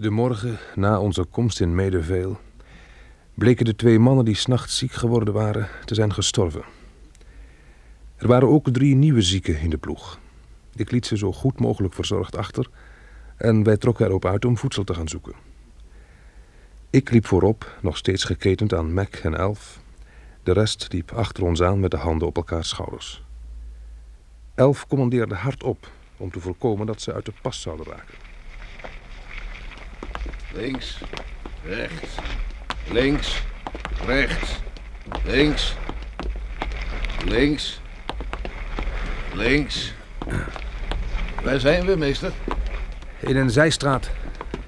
De morgen na onze komst in Medeveel bleken de twee mannen die s'nachts ziek geworden waren te zijn gestorven. Er waren ook drie nieuwe zieken in de ploeg. Ik liet ze zo goed mogelijk verzorgd achter en wij trokken erop uit om voedsel te gaan zoeken. Ik liep voorop, nog steeds geketend aan Mac en Elf. De rest liep achter ons aan met de handen op elkaars schouders. Elf commandeerde hardop om te voorkomen dat ze uit de pas zouden raken. Links, rechts, links, rechts, links, links, links. Waar zijn we, meester? In een zijstraat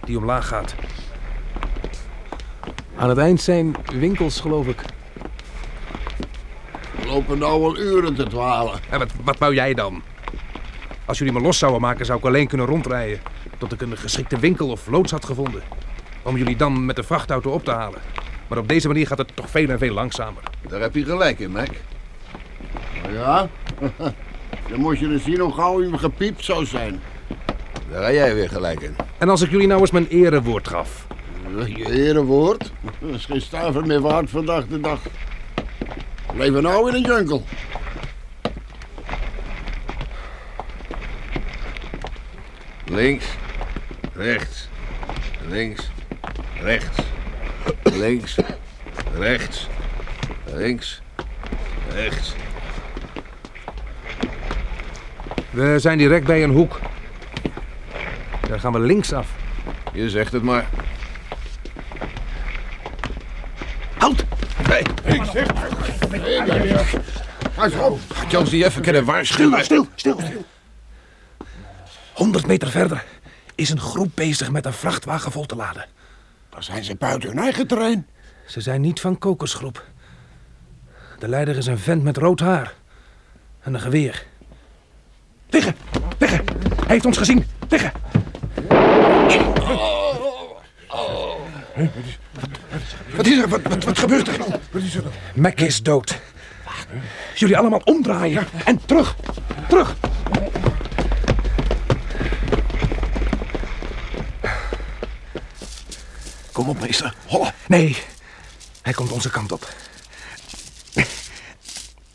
die omlaag gaat. Aan het eind zijn winkels, geloof ik. We lopen nou al uren te dwalen. En wat, wat wou jij dan? Als jullie me los zouden maken, zou ik alleen kunnen rondrijden. Tot ik een geschikte winkel of loods had gevonden. Om jullie dan met de vrachtauto op te halen. Maar op deze manier gaat het toch veel en veel langzamer. Daar heb je gelijk in, Mac. Ja? Dan moet je eens zien hoe gauw je gepiept zou zijn. Daar ga jij weer gelijk in. En als ik jullie nou eens mijn erewoord gaf. Je erewoord? Dat is geen stuiver meer waard vandaag de dag. We leven nou in een jungle. Links, rechts, links, rechts, links, rechts, links, rechts. We zijn direct bij een hoek. Daar gaan we linksaf. Je zegt het maar. Halt! Nee, Pas op. had je ons niet even kunnen waarschuwen? Stil, stil, stil. 100 meter verder is een groep bezig met een vrachtwagen vol te laden. Dan zijn ze buiten hun eigen terrein. Ze zijn niet van kokosgroep. De leider is een vent met rood haar. En een geweer. Liggen! Liggen! Hij heeft ons gezien! Liggen! Wat is er? Wat, wat, wat gebeurt er? Wat is er? Mac is dood. Jullie allemaal omdraaien. En terug! Terug! Kom op, meester. Holla. Nee, hij komt onze kant op.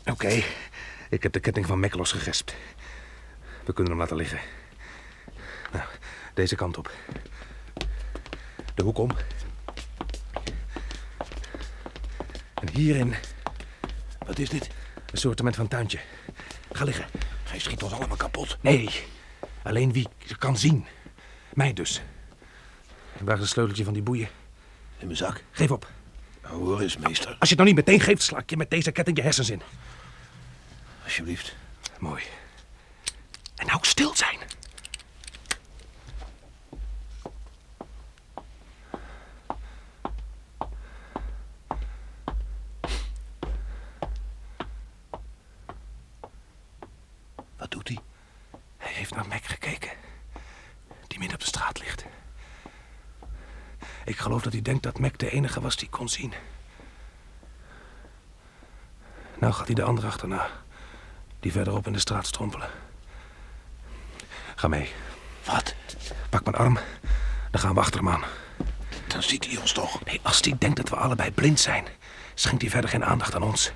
Oké, ik heb de ketting van Mac losgegespt. We kunnen hem laten liggen. Nou, deze kant op. De hoek om. En hierin Wat is dit? een soortement van tuintje. Ga liggen. Hij schiet ons allemaal kapot. Nee, alleen wie kan zien. Mij dus. Waar is het sleuteltje van die boeien? In mijn zak. Geef op. Nou, hoor eens, meester. Als je het nou niet meteen geeft, sla ik je met deze ketting je hersens in. Alsjeblieft. Mooi. En nou stil zijn. Wat doet hij? Hij heeft naar Mac gekeken. Die midden op de straat ligt. Ik geloof dat hij denkt dat Mac de enige was die kon zien. Nou gaat hij de andere achterna. Die verderop in de straat strompelen. Ga mee. Wat? Pak mijn arm. Dan gaan we achter hem aan. Dan ziet hij ons toch. Nee, als hij denkt dat we allebei blind zijn, schenkt hij verder geen aandacht aan ons.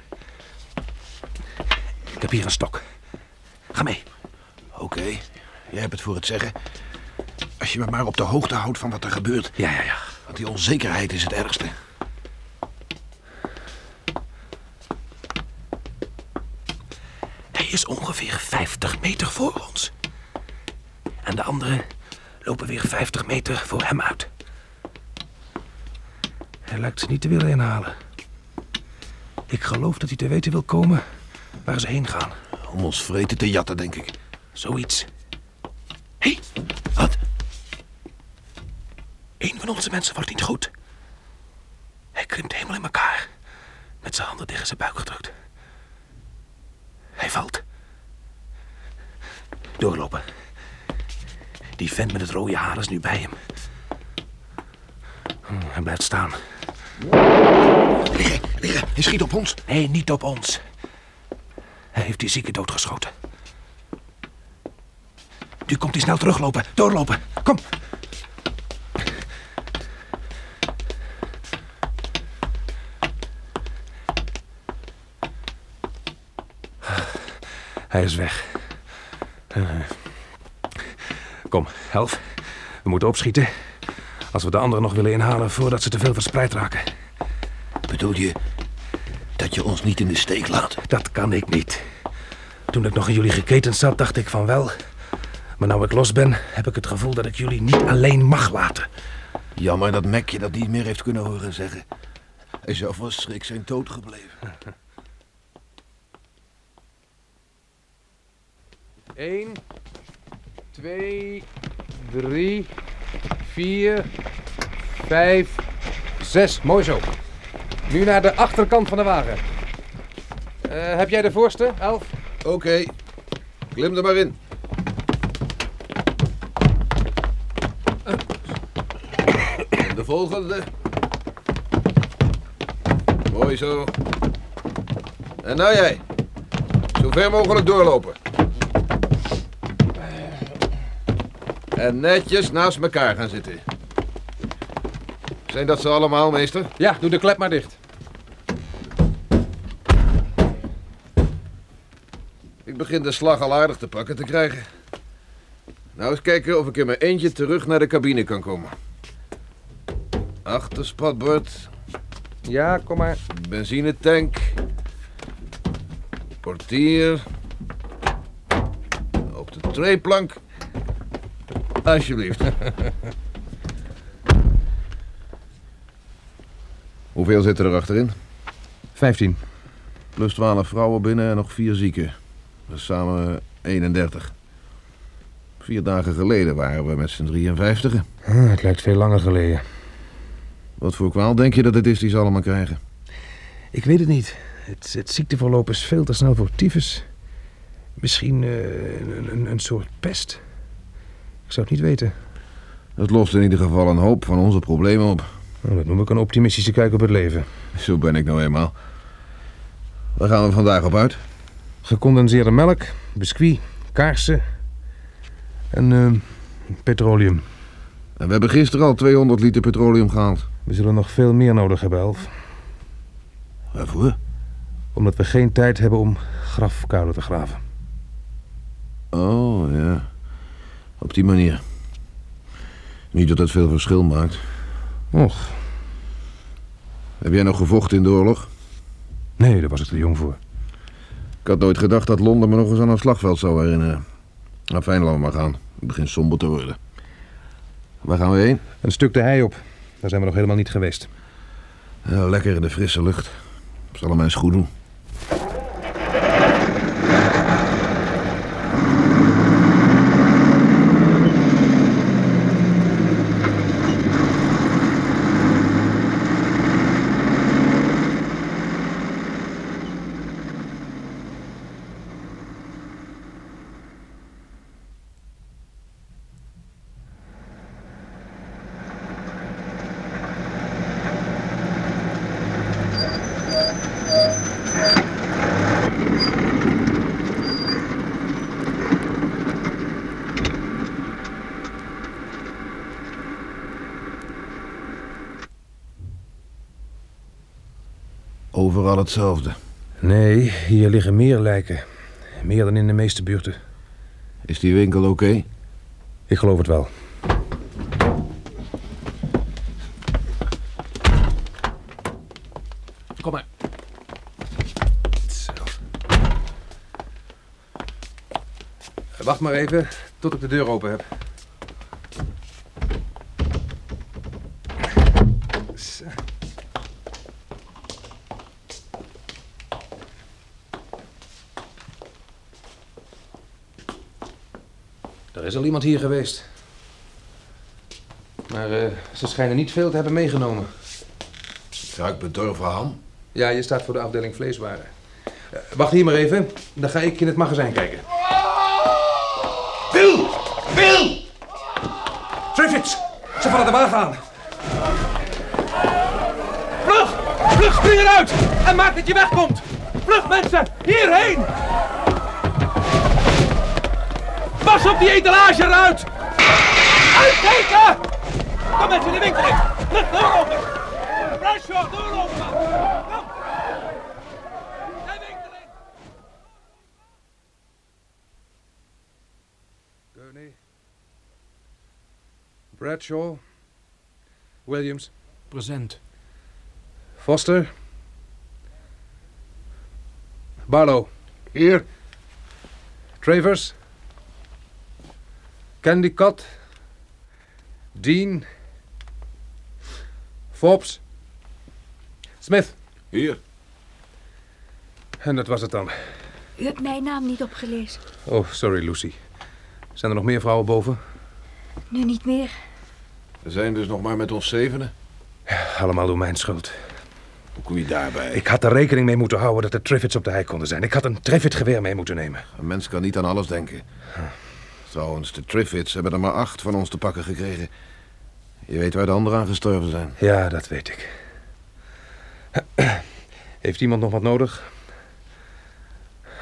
Ik heb hier een stok. Ga mee. Oké, jij hebt het voor het zeggen. Als je me maar op de hoogte houdt van wat er gebeurt. Ja, ja, ja. Die onzekerheid is het ergste. Hij is ongeveer 50 meter voor ons. En de anderen lopen weer 50 meter voor hem uit. Hij lijkt ze niet te willen inhalen. Ik geloof dat hij te weten wil komen waar ze heen gaan. Om ons vreten te jatten, denk ik. Zoiets. Hé, hey, Wat? een van onze mensen wordt niet goed. Hij krimpt helemaal in elkaar. Met zijn handen tegen zijn buik gedrukt. Hij valt. Doorlopen. Die vent met het rode haar is nu bij hem. Hm, Hij blijft staan. Liggen, liggen. Hij schiet op ons. Nee, niet op ons. Hij heeft die zieke doodgeschoten. Nu komt hij snel teruglopen. Doorlopen. Kom. Hij is weg. Eh, Kom, helf. We moeten opschieten. Als we de anderen nog willen inhalen voordat ze te veel verspreid raken. Bedoel je dat je ons niet in de steek laat? Dat kan ik niet. Toen ik nog in jullie geketend zat, dacht ik van wel. Maar nou ik los ben, heb ik het gevoel dat ik jullie niet alleen mag laten. Jammer dat Mac je dat niet meer heeft kunnen horen zeggen. Hij zou van schrik zijn dood gebleven. Eén, twee, drie, vier, vijf, zes. Mooi zo. Nu naar de achterkant van de wagen. Eh, heb jij de voorste, Elf? Oké, klim er maar in. De volgende. Mooi zo. En nou jij. Zo ver mogelijk doorlopen. En netjes naast elkaar gaan zitten. Zijn dat ze allemaal, meester? Ja, doe de klep maar dicht. Ik begin de slag al aardig te pakken te krijgen. Nou eens kijken of ik in mijn eentje terug naar de cabine kan komen. Achterspatbord, Ja, kom maar. benzinetank, portier, op de treeplank. Alsjeblieft. Hoeveel zitten er achterin? Vijftien. Plus 12 vrouwen binnen en nog vier zieken. Dat is samen 31. Vier dagen geleden waren we met z'n 53. Ah, het lijkt veel langer geleden. Wat voor kwaal denk je dat het is die ze allemaal krijgen? Ik weet het niet. Het, het ziekteverloop is veel te snel voor tyfus. Misschien eh, een, een, een soort pest. Ik zou het niet weten. Dat lost in ieder geval een hoop van onze problemen op. Nou, dat noem ik een optimistische kijk op het leven. Zo ben ik nou eenmaal. Waar gaan we vandaag op uit? Gecondenseerde melk, biscuit, kaarsen en eh, petroleum. En we hebben gisteren al 200 liter petroleum gehaald. We zullen nog veel meer nodig hebben, Elf. Waarvoor? Omdat we geen tijd hebben om grafkuilen te graven. Oh. Op die manier. Niet dat het veel verschil maakt. Och, Heb jij nog gevochten in de oorlog? nee, daar was ik te jong voor. Ik had nooit gedacht dat Londen me nog eens aan een slagveld zou herinneren. Nou, fijn, laten we maar gaan. Het begint somber te worden. Waar gaan we heen? Een stuk de hei op. Daar zijn we nog helemaal niet geweest. Ja, lekker in de frisse lucht. Zal hem eens goed doen. Overal hetzelfde. Nee, hier liggen meer lijken. Meer dan in de meeste buurten. Is die winkel oké? Ik geloof het wel. Kom maar. Zo. Wacht maar even tot ik de deur open heb. Zo. Er is al iemand hier geweest. Maar eh, ze schijnen niet veel te hebben meegenomen. Ruik bedorven ham. Ja, je staat voor de afdeling vleeswaren. Eh, wacht hier maar even. Dan ga ik in het magazijn kijken. Wil! Wil! Triffids! Ze vallen de wagen aan. Vlug! Vlug, spring eruit! En maak dat je wegkomt! Vlug, mensen! Hierheen! Stop die etalage eruit! Uitkijken! Kom mensen, de winkel in! Doorlopen! Bradshaw, doorlopen! Kom! De. Bradshaw. Williams. Present. Foster. Barlow. Hier. Travers. Candicott. Dean. Forbes. Smith. Hier. En dat was het dan. U hebt mijn naam niet opgelezen. Oh, sorry, Lucy. Zijn er nog meer vrouwen boven? Nu niet meer. We zijn dus nog maar met ons zevenen. Allemaal door mijn schuld. Hoe kom je daarbij? Ik had er rekening mee moeten houden dat de Triffids op de hei konden zijn. Ik had een Triffid geweer mee moeten nemen. Een mens kan niet aan alles denken. Trouwens, de Triffids hebben er maar acht van ons te pakken gekregen. Je weet waar de anderen aan gestorven zijn. Ja, dat weet ik. Heeft iemand nog wat nodig?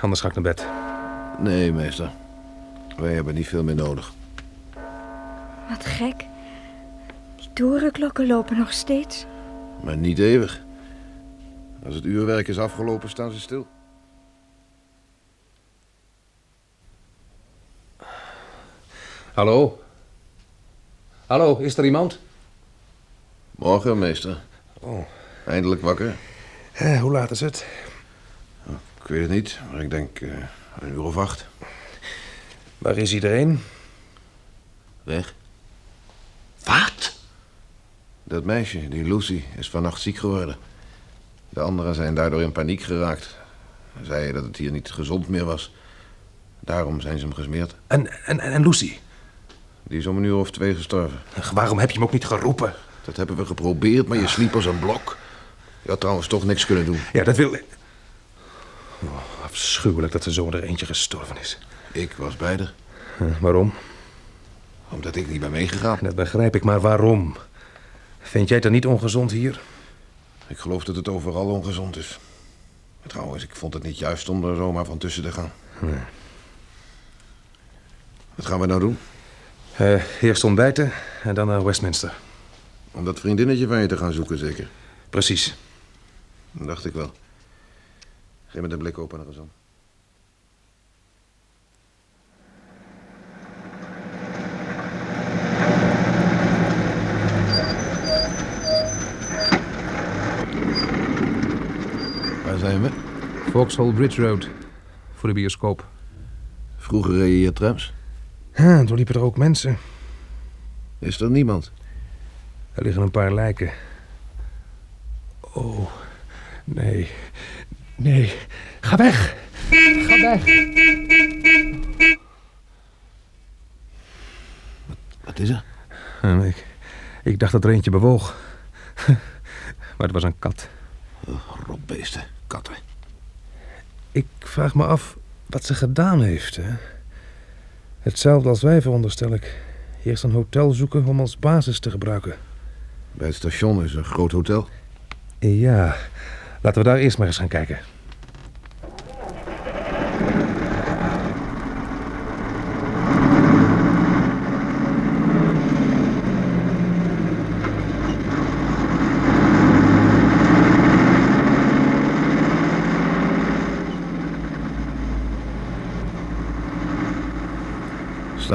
Anders ga ik naar bed. Nee, meester. Wij hebben niet veel meer nodig. Wat gek. Die torenklokken lopen nog steeds. Maar niet eeuwig. Als het uurwerk is afgelopen, staan ze stil. Hallo? Hallo, is er iemand? Morgen, meester. Oh. Eindelijk wakker. Eh, hoe laat is het? Ik weet het niet, maar ik denk eh, een uur of acht. Waar is iedereen? Weg. Wat? Dat meisje, die Lucy, is vannacht ziek geworden. De anderen zijn daardoor in paniek geraakt. Ze zeiden dat het hier niet gezond meer was. Daarom zijn ze hem gesmeerd. En, en, en Lucy? Die is om een uur of twee gestorven. Ach, Waarom heb je hem ook niet geroepen? Dat hebben we geprobeerd, maar je sliep als een blok. Je had trouwens toch niks kunnen doen. Ja, dat wil... Oh, afschuwelijk dat er zo er eentje gestorven is. Ik was bij haar, waarom? omdat ik niet ben meegegaan. Dat begrijp ik, maar waarom? Vind jij het dan niet ongezond hier? Ik geloof dat het overal ongezond is. Trouwens, ik vond het niet juist om er zomaar van tussen te gaan. Nee. Wat gaan we nou doen? Eh, eerst ontbijten en dan naar Westminster. Om dat vriendinnetje van je te gaan zoeken, zeker? Precies. Dat dacht ik wel. Geef me de blikopener eens aan. Waar zijn we? Vauxhall Bridge Road. Voor de bioscoop. Vroeger reed je hier trams. Ja, toen liepen er ook mensen. Is er niemand? Er liggen een paar lijken. Oh, nee. Nee. Ga weg. Ga weg. Wat is er? En ik, ik dacht dat er eentje bewoog. Maar het was een kat. Oh, rotbeesten, katten. Ik vraag me af wat ze gedaan heeft. Hè? Hetzelfde als wij, veronderstel ik. Eerst een hotel zoeken om als basis te gebruiken. Bij het station is een groot hotel. Ja, laten we daar eerst maar eens gaan kijken.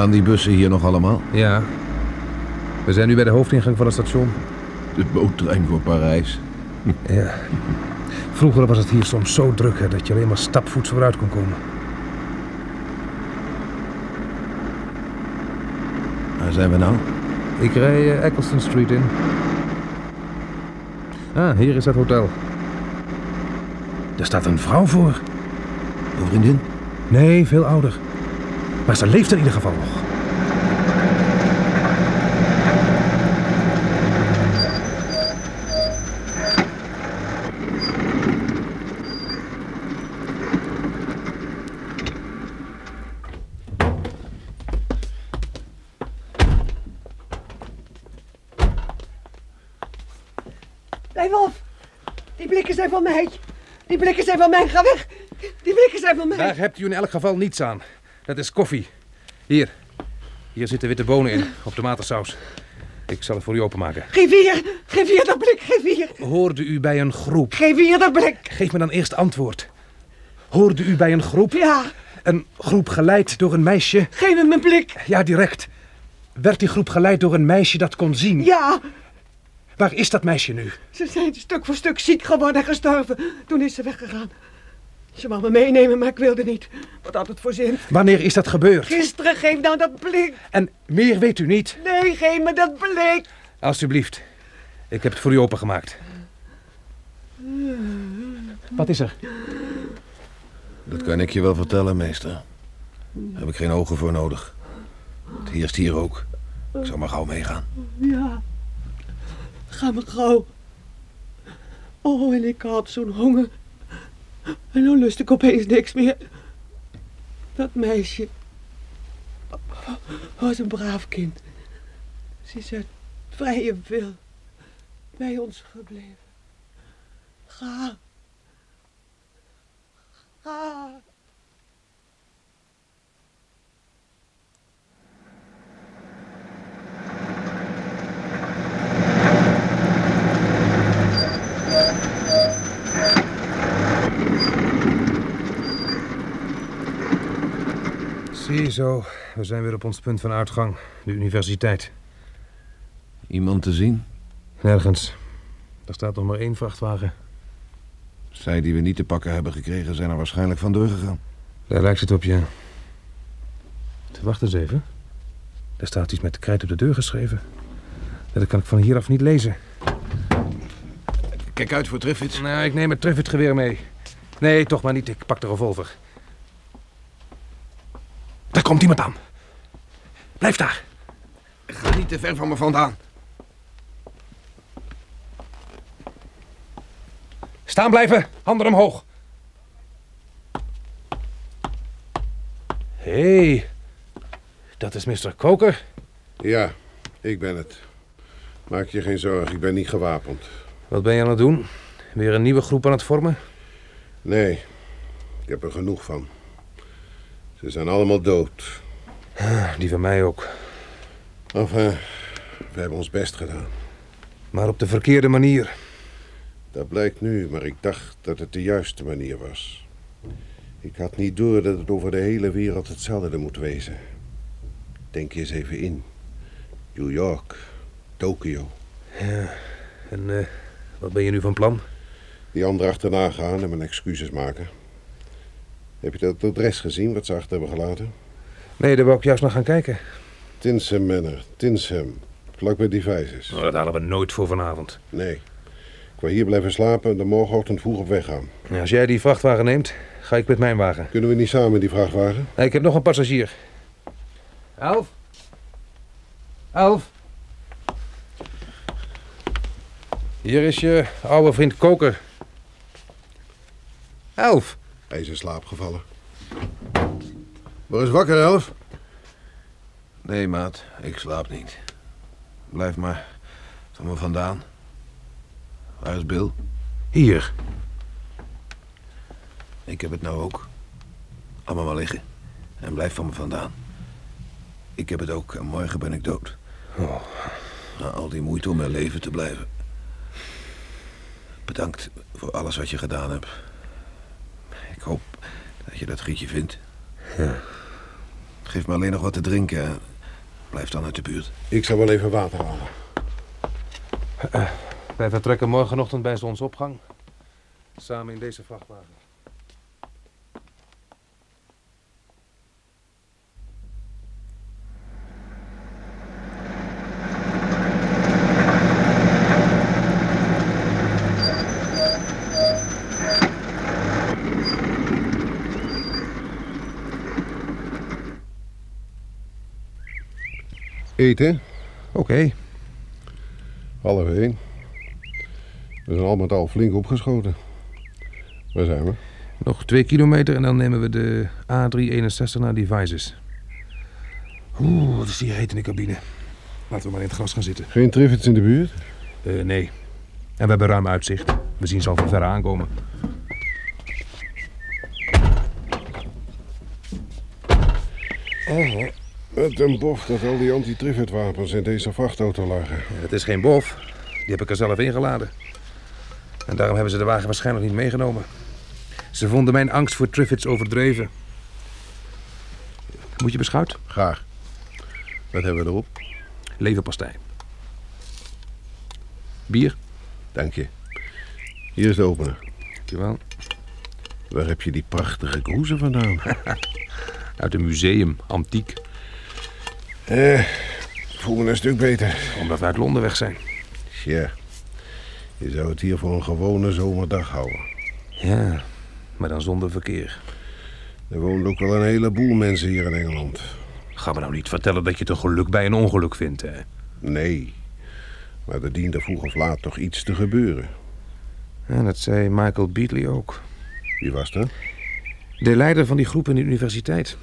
Staan die bussen hier nog allemaal? Ja. We zijn nu bij de hoofdingang van het station. De boottrein voor Parijs. Ja. Vroeger was het hier soms zo druk hè, dat je alleen maar stapvoets vooruit kon komen. Waar zijn we nou? Ik rij eh, Eccleston Street in. Ah, hier is het hotel. Er staat een vrouw voor. Een vriendin? Nee, veel ouder. Maar ze leeft in ieder geval nog. Blijf af! Die blikken zijn van mij. Die blikken zijn van mij. Ga weg. Die blikken zijn van mij. Daar hebt u in elk geval niets aan. Dat is koffie. Hier. Hier zitten witte bonen in, op tomatensaus. Ik zal het voor u openmaken. Geef hier. Geef hier dat blik. Geef hier. Hoorde u bij een groep? Geef hier dat blik. Geef me dan eerst antwoord. Hoorde u bij een groep? Ja. Een groep geleid door een meisje? Geef hem mijn blik. Ja, direct. werd die groep geleid door een meisje dat kon zien. Ja, Waar is dat meisje nu? ze zijn stuk voor stuk ziek geworden en gestorven. Toen is ze weggegaan. Ze wou me meenemen, maar ik wilde niet. Wat had het voor zin? Wanneer is dat gebeurd? Gisteren, geef nou dat blik. En meer weet u niet? Nee, geef me dat blik. Alsjeblieft. Ik heb het voor u opengemaakt. Wat is er? Dat kan ik je wel vertellen, meester. Daar heb ik geen ogen voor nodig. Het heerst hier ook. Ik zal maar gauw meegaan. Ja, ga maar gauw. Oh, en ik had zo'n honger. En nu lust ik opeens niks meer. Dat meisje was een braaf kind. Ze is uit vrije wil bij ons gebleven. Ga. Ga. Ziezo, we zijn weer op ons punt van uitgang. De universiteit. Iemand te zien? Nergens. Er staat nog maar één vrachtwagen. Zij die we niet te pakken hebben gekregen zijn er waarschijnlijk van doorgegaan. Daar lijkt het op, ja. Wacht eens even. Er staat iets met krijt op de deur geschreven. Dat kan ik van hieraf niet lezen. Kijk uit voor Triffids. Nou, ik neem het Triffitt-geweer mee. Nee, toch maar niet. Ik pak de revolver. Daar komt iemand aan. Blijf daar. Ga niet te ver van me vandaan. Staan blijven. Handen omhoog. Hé. Hey, dat is Mr. Koker. Ja, ik ben het. Maak je geen zorgen, ik ben niet gewapend. Wat ben je aan het doen? Weer een nieuwe groep aan het vormen? Nee, ik heb er genoeg van. Ze zijn allemaal dood. Die van mij ook. Enfin, we hebben ons best gedaan. Maar op de verkeerde manier. Dat blijkt nu, maar ik dacht dat het de juiste manier was. Ik had niet door dat het over de hele wereld hetzelfde moet wezen. Denk je eens even in. New York, Tokio. En eh, wat ben je nu van plan? Die anderen achterna gaan en mijn excuses maken. Heb je dat adres gezien wat ze achter hebben gelaten? Nee, daar wou ik juist naar gaan kijken. Tinsem Manor, Tinsem. Vlak bij Devices. Oh, dat halen we nooit voor vanavond. Nee. Ik wil hier blijven slapen en de morgenochtend vroeg op weg gaan. Ja, als jij die vrachtwagen neemt, ga ik met mijn wagen. Kunnen we niet samen in die vrachtwagen? Nee, ik heb nog een passagier. Elf? Elf? Hier is je oude vriend Koker. Elf? Hij is in slaap gevallen. Word eens wakker, Elf. Nee, maat. Ik slaap niet. Blijf maar van me vandaan. Waar is Bill? Hier. Ik heb het nou ook. Allemaal maar liggen. En blijf van me vandaan. Ik heb het ook en morgen ben ik dood. Oh. Na al die moeite om mijn leven te blijven. Bedankt voor alles wat je gedaan hebt. Dat je dat gietje vindt. Ja. Geef me alleen nog wat te drinken en blijf dan uit de buurt. Ik zal wel even water halen. Wij vertrekken morgenochtend bij zonsopgang. Samen in deze vrachtwagen. Eten? Oké. Half één. We zijn al met al flink opgeschoten. Waar zijn we? Nog twee kilometer en dan nemen we de A361 naar Devices. Oeh, wat is die heet in de cabine. Laten we maar in het gras gaan zitten. Geen Triffids in de buurt? Eh, nee. En we hebben ruim uitzicht. We zien ze al van ver aankomen. Met een bof dat al die anti-Triffid wapens in deze vrachtauto lagen. Het is geen bof. Die heb ik er zelf ingeladen. En daarom hebben ze de wagen waarschijnlijk niet meegenomen. Ze vonden mijn angst voor Triffids overdreven. Moet je beschuit? Graag. Wat hebben we erop? Leverpastei. Bier? Dank je. Hier is de opener. Dankjewel. Waar heb je die prachtige kroezen vandaan? Uit een museum, antiek. Eh, ik voel me een stuk beter. Omdat we uit Londen weg zijn. Ja, je zou het hier voor een gewone zomerdag houden. Ja, maar dan zonder verkeer. Er wonen ook wel een heleboel mensen hier in Engeland. Ga me nou niet vertellen dat je het een geluk bij een ongeluk vindt, hè? Nee, maar er diende vroeg of laat toch iets te gebeuren. Ja, dat zei Michael Beatley ook. Wie was dat? De leider van die groep in de universiteit.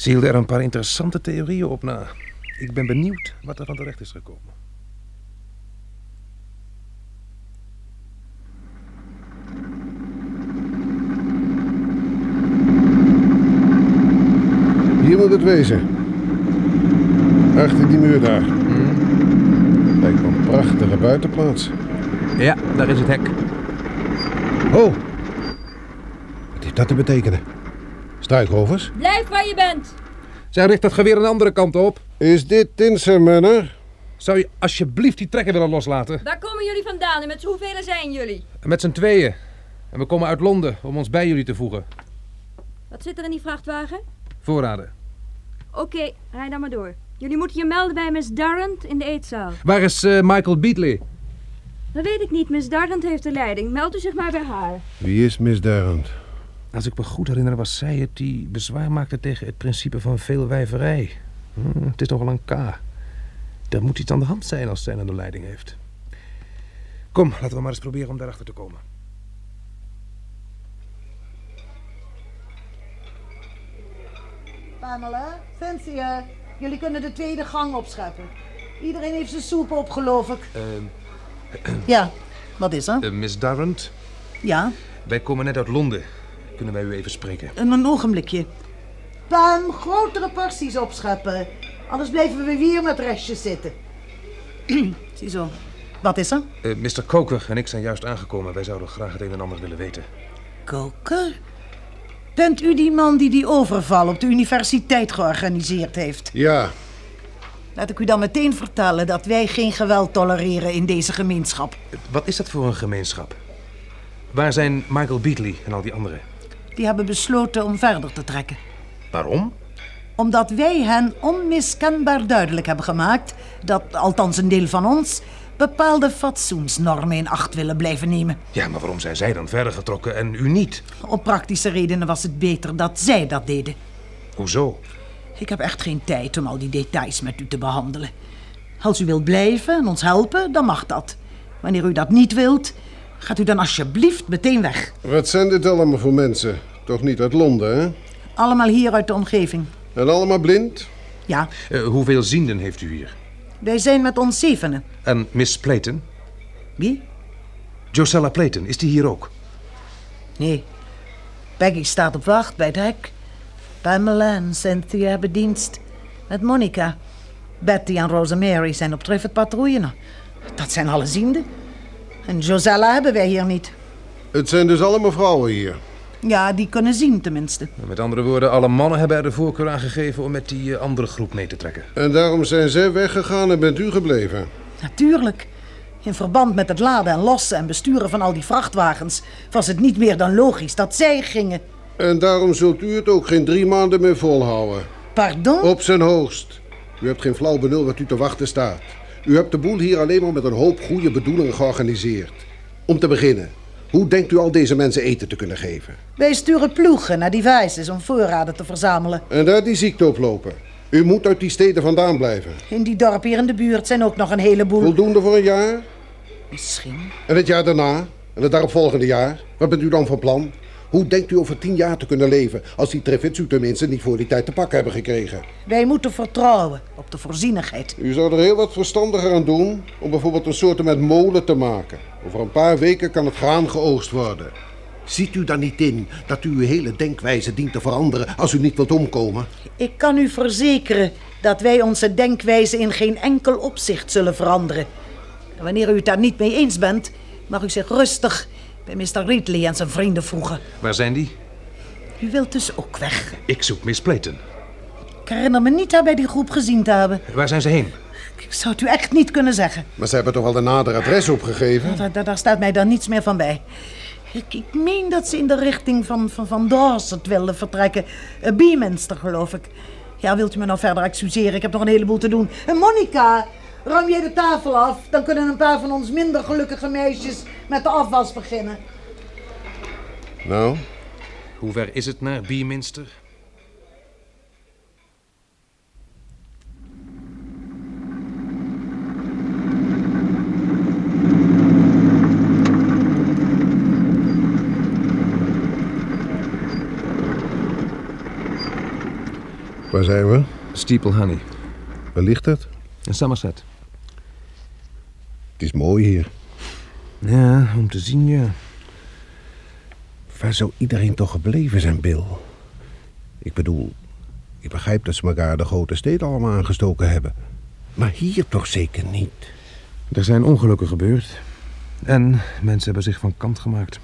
Ze hielden er een paar interessante theorieën op na. Ik ben benieuwd wat er van terecht is gekomen. Hier moet het wezen. Achter die muur daar. Lijkt me een prachtige buitenplaats. Ja, daar is het hek. Oh! Wat heeft dat te betekenen? Blijf waar je bent. Zij richt dat geweer aan de andere kant op. Is dit Tinser Manor? Zou je alsjeblieft die trekker willen loslaten? Waar komen jullie vandaan en met hoeveel zijn jullie? Met z'n tweeën. En we komen uit Londen om ons bij jullie te voegen. Wat zit er in die vrachtwagen? Voorraden. Oké, rij dan maar door. Jullie moeten je melden bij Miss Darrant in de eetzaal. Waar is eh, Michael Beatley? Dat weet ik niet. Miss Darrant heeft de leiding. Meld u zich maar bij haar. Wie is misdarend? Als ik me goed herinner was zij het die bezwaar maakte tegen het principe van veelwijverij. Hm, het is nogal een K. Er moet iets aan de hand zijn als zij aan de leiding heeft. Kom, laten we maar eens proberen om daarachter te komen. Pamela, Cynthia, jullie kunnen de tweede gang opscheppen. Iedereen heeft zijn soep op, geloof ik. Ja, wat is er? Eh, Miss Darrant, Ja, wij komen net uit Londen. Kunnen wij u even spreken? een, een ogenblikje. Pam, grotere porties opscheppen. Anders blijven we hier met restjes zitten. Ziezo. Wat is er? Eh, Mr. Coker en ik zijn juist aangekomen. Wij zouden graag het een en ander willen weten. Koker? Bent u die man die die overval op de universiteit georganiseerd heeft? Ja, Laat ik u dan meteen vertellen dat wij geen geweld tolereren in deze gemeenschap. Wat is dat voor een gemeenschap? Waar zijn Michael Beatley en al die anderen? Die hebben besloten om verder te trekken. Waarom? Omdat wij hen onmiskenbaar duidelijk hebben gemaakt dat, althans een deel van ons, bepaalde fatsoensnormen in acht willen blijven nemen. Ja, maar waarom zijn zij dan verder getrokken en u niet? Om praktische redenen was het beter dat zij dat deden. Hoezo? Ik heb echt geen tijd om al die details met u te behandelen. Als u wilt blijven en ons helpen, dan mag dat. Wanneer u dat niet wilt, gaat u dan alsjeblieft meteen weg. wat zijn dit allemaal voor mensen? Toch niet uit Londen, hè? Allemaal hier uit de omgeving. En allemaal blind? Ja, Eh, hoeveel zienden heeft u hier? wij zijn met ons zevenen. En Miss Playton? Wie? Josella Playton, is die hier ook? Nee. Peggy staat op wacht bij het hek. Pamela en Cynthia hebben dienst met Monica. Betty en Rosemary zijn op Triffet patrouille. Dat zijn alle zienden. En Josella hebben wij hier niet. Het zijn dus allemaal vrouwen hier. Ja, die kunnen zien tenminste. Met andere woorden, alle mannen hebben er de voorkeur aan gegeven om met die eh, andere groep mee te trekken. En daarom zijn zij weggegaan en bent u gebleven. Natuurlijk. In verband met het laden en lossen en besturen van al die vrachtwagens... was het niet meer dan logisch dat zij gingen. En daarom zult u het ook geen drie maanden meer volhouden. Pardon? Op zijn hoogst. U hebt geen flauw benul wat u te wachten staat. U hebt de boel hier alleen maar met een hoop goede bedoelingen georganiseerd. Om te beginnen, hoe denkt u al deze mensen eten te kunnen geven? Wij sturen ploegen naar devices om voorraden te verzamelen. En daar die ziekte oplopen. U moet uit die steden vandaan blijven. In die dorpen hier in de buurt zijn ook nog een heleboel... Voldoende voor een jaar? Misschien. En het jaar daarna? En het daaropvolgende jaar? Wat bent u dan van plan? Hoe denkt u over tien jaar te kunnen leven... als die Trevits u tenminste niet voor die tijd te pakken hebben gekregen? Wij moeten vertrouwen op de voorzienigheid. U zou er heel wat verstandiger aan doen... om bijvoorbeeld een soort met molen te maken. Over een paar weken kan het graan geoogst worden. Ziet u dan niet in dat u uw hele denkwijze dient te veranderen... als u niet wilt omkomen? Ik kan u verzekeren dat wij onze denkwijze in geen enkel opzicht zullen veranderen. En wanneer u het daar niet mee eens bent, mag u zich rustig bij Mr. Ridley en zijn vrienden voegen. Waar zijn die? U wilt dus ook weg. Ik zoek Miss Playton. herinner me niet haar bij die groep gezien te hebben. Waar zijn ze heen? Ik zou het u echt niet kunnen zeggen. Maar ze hebben toch wel de nader adres opgegeven? Daar, daar, daar staat mij dan niets meer van bij. Ik, ik meen dat ze in de richting van, van, van Dorset wilden vertrekken. Uh, Beeminster, geloof ik. Ja, wilt u me nou verder excuseren? Ik heb nog een heleboel te doen. En Monica, ruim jij de tafel af? Dan kunnen een paar van ons minder gelukkige meisjes met de afwas beginnen. Nou, Hoe ver is het naar Beeminster? waar zijn we? Steeple Honey. Waar ligt het? In Somerset. Het is mooi hier. Ja, om te zien, ja. Waar zou iedereen toch gebleven zijn, Bill? Ik bedoel, ik begrijp dat ze elkaar de grote steden allemaal aangestoken hebben. Maar hier toch zeker niet? Er zijn ongelukken gebeurd. En mensen hebben zich van kant gemaakt.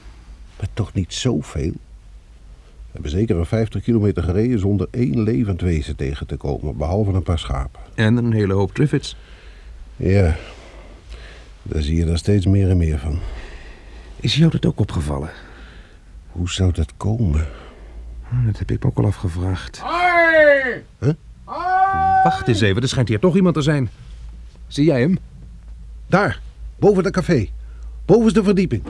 Maar toch niet zoveel? We hebben zeker een 50 kilometer gereden zonder één levend wezen tegen te komen, behalve een paar schapen. En een hele hoop Triffids. Ja, daar zie je er steeds meer en meer van. Is jou dat ook opgevallen? Hoe zou dat komen? Hm, Dat heb ik me ook al afgevraagd. Wacht eens even, er schijnt hier toch iemand te zijn. Zie jij hem? Daar, boven het café. Bovenste verdieping.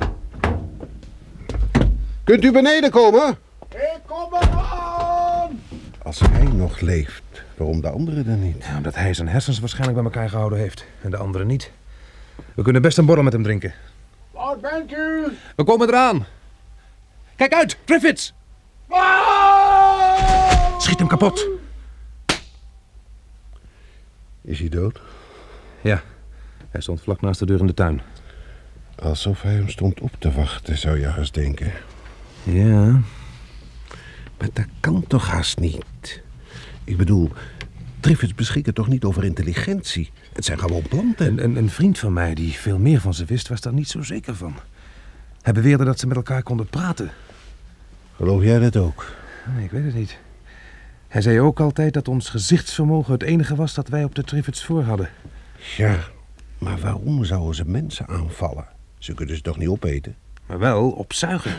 Kunt u beneden komen? Ik kom eraan! Als hij nog leeft, waarom de anderen dan niet? Ja, omdat hij zijn hersens waarschijnlijk bij elkaar gehouden heeft. En de anderen niet. We kunnen best een borrel met hem drinken. Waar bent u? We komen eraan. Kijk uit, Triffids! Ah! Schiet hem kapot. Is hij dood? Ja, hij stond vlak naast de deur in de tuin. Alsof hij hem stond op te wachten, zou je haast denken. Ja, Maar dat kan toch haast niet? Ik bedoel, Triffids beschikken toch niet over intelligentie? Het zijn gewoon planten. een, een, een vriend van mij die veel meer van ze wist, was daar niet zo zeker van. Hij beweerde dat ze met elkaar konden praten. Geloof jij dat ook? Nee, Ik weet het niet. Hij zei ook altijd dat ons gezichtsvermogen het enige was dat wij op de Triffids voor hadden. Ja, maar waarom zouden ze mensen aanvallen? Ze kunnen ze toch niet opeten? Maar wel opzuigen.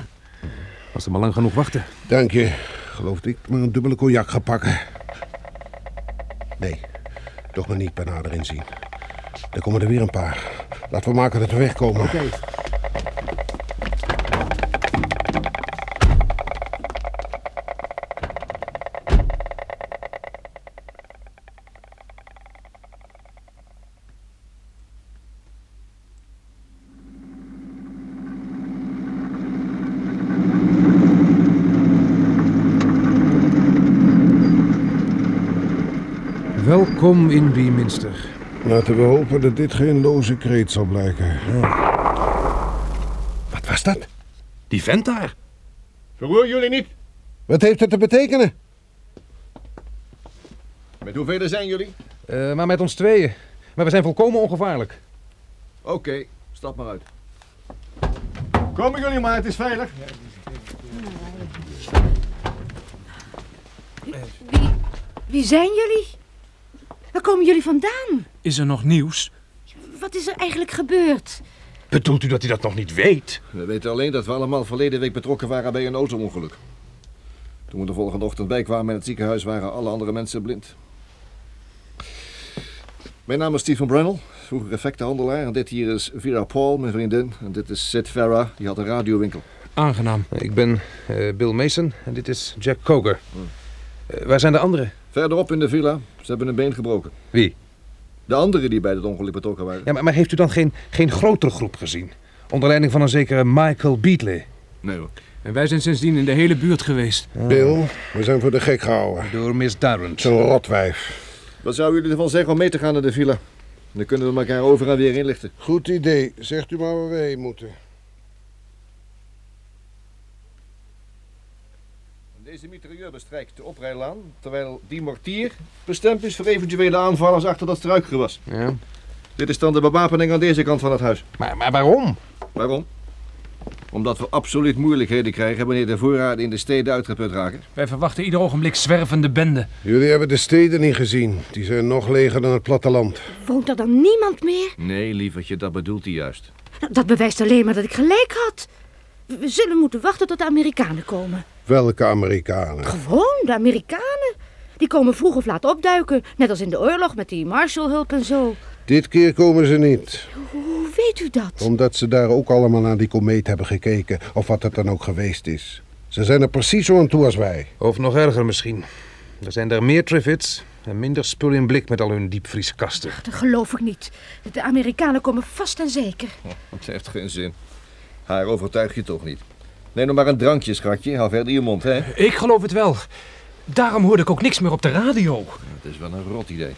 Als ze maar lang genoeg wachten. Dank je. Geloof dat ik maar een dubbele cognac ga pakken. Nee, toch maar niet bij nader inzien. Er komen er weer een paar. Laten we maken dat we wegkomen. Oké. Welkom in Beeminster. Laten we hopen dat dit geen loze kreet zal blijken. Wat was dat? Die vent daar. Verroer jullie niet. Wat heeft het te betekenen? Met hoeveel zijn jullie? Eh, maar met ons tweeën. Maar we zijn volkomen ongevaarlijk. Oké, stap maar uit. Komen jullie maar, het is veilig. Wie, wie zijn jullie? Waar komen jullie vandaan? Is er nog nieuws? Wat is er eigenlijk gebeurd? Bedoelt u dat hij dat nog niet weet? We weten alleen dat we allemaal verleden week betrokken waren bij een auto-ongeluk. Toen we de volgende ochtend bijkwamen in het ziekenhuis waren alle andere mensen blind. Mijn naam is Stephen Brennel, vroeger effectenhandelaar. En dit hier is Vera Paul, mijn vriendin. En dit is Sid Farah, die had een radiowinkel. Aangenaam. Ik ben eh, Bill Mason en dit is Jack Coger. Eh, waar zijn de anderen? Verderop in de villa, ze hebben een been gebroken. Wie? De anderen die bij het ongeluk betrokken waren. Ja, maar, maar heeft u dan geen, geen grotere groep gezien? Onder leiding van een zekere Michael Beatley. Nee hoor. En wij zijn sindsdien in de hele buurt geweest. Bill, we zijn voor de gek gehouden. Door Miss Durrant. Zo'n rotwijf. Wat zouden jullie ervan zeggen om mee te gaan naar de villa? Dan kunnen we elkaar over en weer inlichten. Goed idee. Zegt u maar waar we heen moeten. Deze mitrailleur bestrijkt de oprijlaan, terwijl die mortier bestemd is voor eventuele aanvallers achter dat struikgewas. Ja. Dit is dan de bewapening aan deze kant van het huis. Maar, maar waarom? Waarom? Omdat we absoluut moeilijkheden krijgen wanneer de voorraden in de steden uitgeput raken. Wij verwachten ieder ogenblik zwervende benden. Jullie hebben de steden niet gezien. Die zijn nog leger dan het platteland. Woont er dan niemand meer? Nee, lievertje, dat bedoelt hij juist. Dat bewijst alleen maar dat ik gelijk had. We zullen moeten wachten tot de Amerikanen komen. Welke Amerikanen? Gewoon, de Amerikanen. Die komen vroeg of laat opduiken. Net als in de oorlog met die Marshallhulp en zo. Dit keer komen ze niet. Hoe weet u dat? Omdat ze daar ook allemaal naar die komeet hebben gekeken. Of wat het dan ook geweest is. Ze zijn er precies zo aan toe als wij. Of nog erger misschien. Er zijn er meer Triffids en minder spul in blik met al hun diepvrieskasten. Dat geloof ik niet. De Amerikanen komen vast en zeker. Het heeft geen zin. Haar overtuig je toch niet. Neem nog maar een drankje, schatje. Hou verder je mond, hè? Ik geloof het wel. Daarom hoorde ik ook niks meer op de radio. Het is wel een rot idee.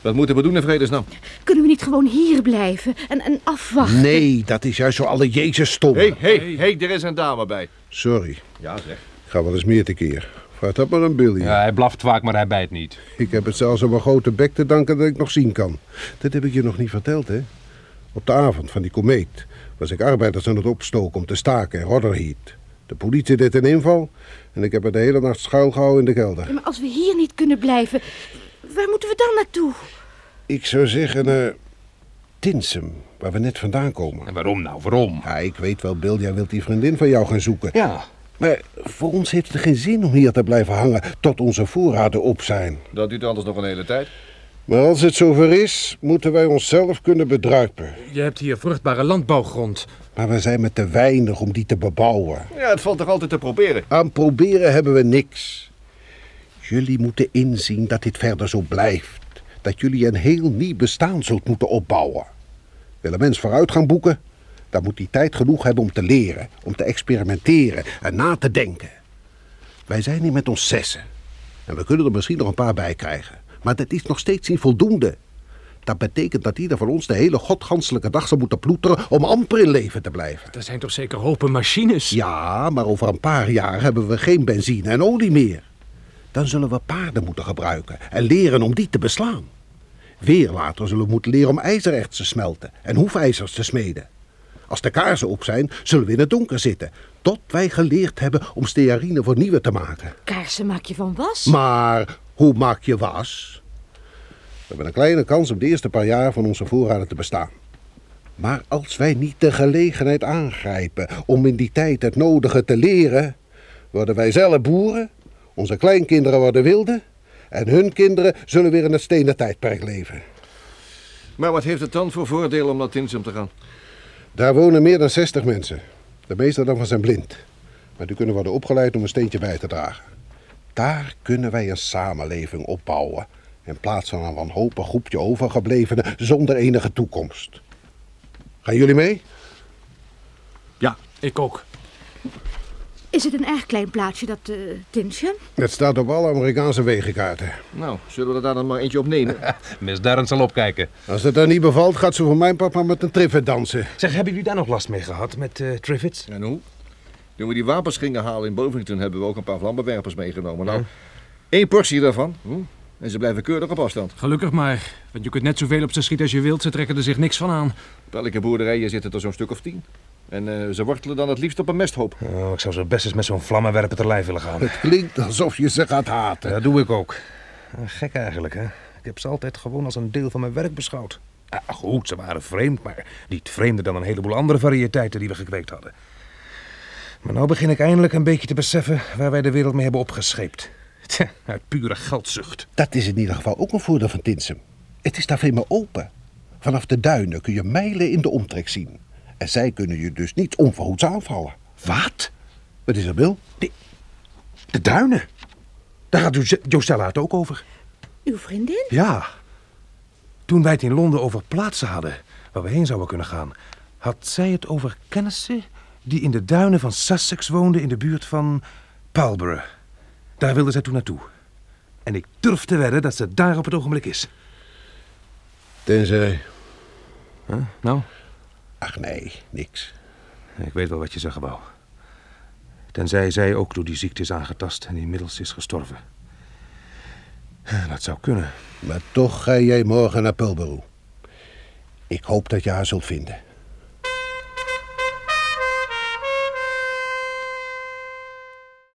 Wat moeten we doen in vredesnaam? Kunnen we niet gewoon hier blijven en, en afwachten? Nee, dat is juist zo alle Jezus stom. Hé, hé, hé, er is een dame bij. Sorry, Ja, zeg. ik ga wel eens meer tekeer. Vraag dat maar aan Billy. Ja, hij blaft vaak, maar hij bijt niet. Ik heb het zelfs aan mijn grote bek te danken dat ik nog zien kan. Dat heb ik je nog niet verteld, hè? Op de avond van die komeet was ik arbeiders aan het opstoken om te staken in Rotherheat. De politie deed een inval en ik heb er de hele nacht schuilgehouden in de kelder. Ja, Maar als we hier niet kunnen blijven, waar moeten we dan naartoe? Ik zou zeggen naar Tinsum, waar we net vandaan komen. En waarom nou? Waarom? Ja, ik weet wel, Bill, jij wilt die vriendin van jou gaan zoeken. Ja, Maar voor ons heeft het geen zin om hier te blijven hangen tot onze voorraden op zijn. Dat duurt anders nog een hele tijd. Maar als het zover is, moeten wij onszelf kunnen bedruipen. Je hebt hier vruchtbare landbouwgrond. Maar we zijn met te weinig om die te bebouwen. Ja, het valt toch altijd te proberen. Aan proberen hebben we niks. Jullie moeten inzien dat dit verder zo blijft. Dat jullie een heel nieuw bestaan zult moeten opbouwen. Wil een mens vooruitgang boeken, dan moet hij tijd genoeg hebben om te leren, om te experimenteren en na te denken. Wij zijn hier met ons zessen. En we kunnen er misschien nog een paar bij krijgen. Maar dat is nog steeds niet voldoende. Dat betekent dat ieder van ons de hele godganselijke dag zal moeten ploeteren om amper in leven te blijven. Er zijn toch zeker hopen machines? Ja, maar over een paar jaar hebben we geen benzine en olie meer. Dan zullen we paarden moeten gebruiken en leren om die te beslaan. Weer later zullen we moeten leren om ijzererts te smelten en hoefijzers te smeden. Als de kaarsen op zijn, zullen we in het donker zitten. Tot wij geleerd hebben om stearine voor nieuwe te maken. Kaarsen maak je van was? Maar hoe maak je was? We hebben een kleine kans om de eerste paar jaar van onze voorraden te bestaan. Maar als wij niet de gelegenheid aangrijpen om in die tijd het nodige te leren, worden wij zelf boeren, onze kleinkinderen worden wilden en hun kinderen zullen weer in het stenen tijdperk leven. Maar wat heeft het dan voor voordeel om naar Tinsum te gaan? Daar wonen meer dan 60 mensen. De meeste daarvan zijn blind. Maar die kunnen worden opgeleid om een steentje bij te dragen. Daar kunnen wij een samenleving opbouwen. In plaats van een wanhopig groepje overgeblevenen zonder enige toekomst. Gaan jullie mee? Ja, ik ook. Is het een erg klein plaatsje, dat uh, Tinsje? Het staat op alle Amerikaanse wegenkaarten. Nou, zullen we er daar dan maar eentje op nemen? Miss Darren zal opkijken. Als het daar niet bevalt, gaat ze voor mijn papa met een triffet dansen. Zeg, hebben jullie daar nog last mee gehad met uh, Triffids? En hoe? Toen we die wapens gingen halen in Bovington hebben we ook een paar vlammenwerpers meegenomen. Nou, één portie daarvan. Hm? En ze blijven keurig op afstand. Gelukkig maar, want je kunt net zoveel op ze schieten als je wilt. Ze trekken er zich niks van aan. Op elke boerderijen zitten er zo'n stuk of tien. En uh, ze wortelen dan het liefst op een mesthoop. Oh, ik zou zo best eens met zo'n vlammenwerper te lijf willen gaan. Het klinkt alsof je ze gaat haten. Dat doe ik ook. Gek eigenlijk, hè? Ik heb ze altijd gewoon als een deel van mijn werk beschouwd. Ah, goed, ze waren vreemd, maar niet vreemder dan een heleboel andere variëteiten die we gekweekt hadden. Maar nou begin ik eindelijk een beetje te beseffen waar wij de wereld mee hebben opgescheept. Tja, uit pure geldzucht. Dat is in ieder geval ook een voordeel van Tinsum. Het is daar veel meer open. Vanaf de duinen kun je mijlen in de omtrek zien. En zij kunnen je dus niet onverhoeds aanvallen. Wat? Wat is er, Bill? De, de duinen? Daar gaat jo Josella het ook over. Uw vriendin? Ja. Toen wij het in Londen over plaatsen hadden waar we heen zouden kunnen gaan, had zij het over kennissen die in de duinen van Sussex woonden in de buurt van Palborough. Daar wilde zij toen naartoe. En ik durf te wedden dat ze daar op het ogenblik is. Tenzij... Huh? Nou? Ach nee, niks. Ik weet wel wat je zeggen wou. Tenzij zij ook door die ziekte is aangetast en inmiddels is gestorven. Dat zou kunnen. Maar toch ga jij morgen naar Pulborough. Ik hoop dat je haar zult vinden.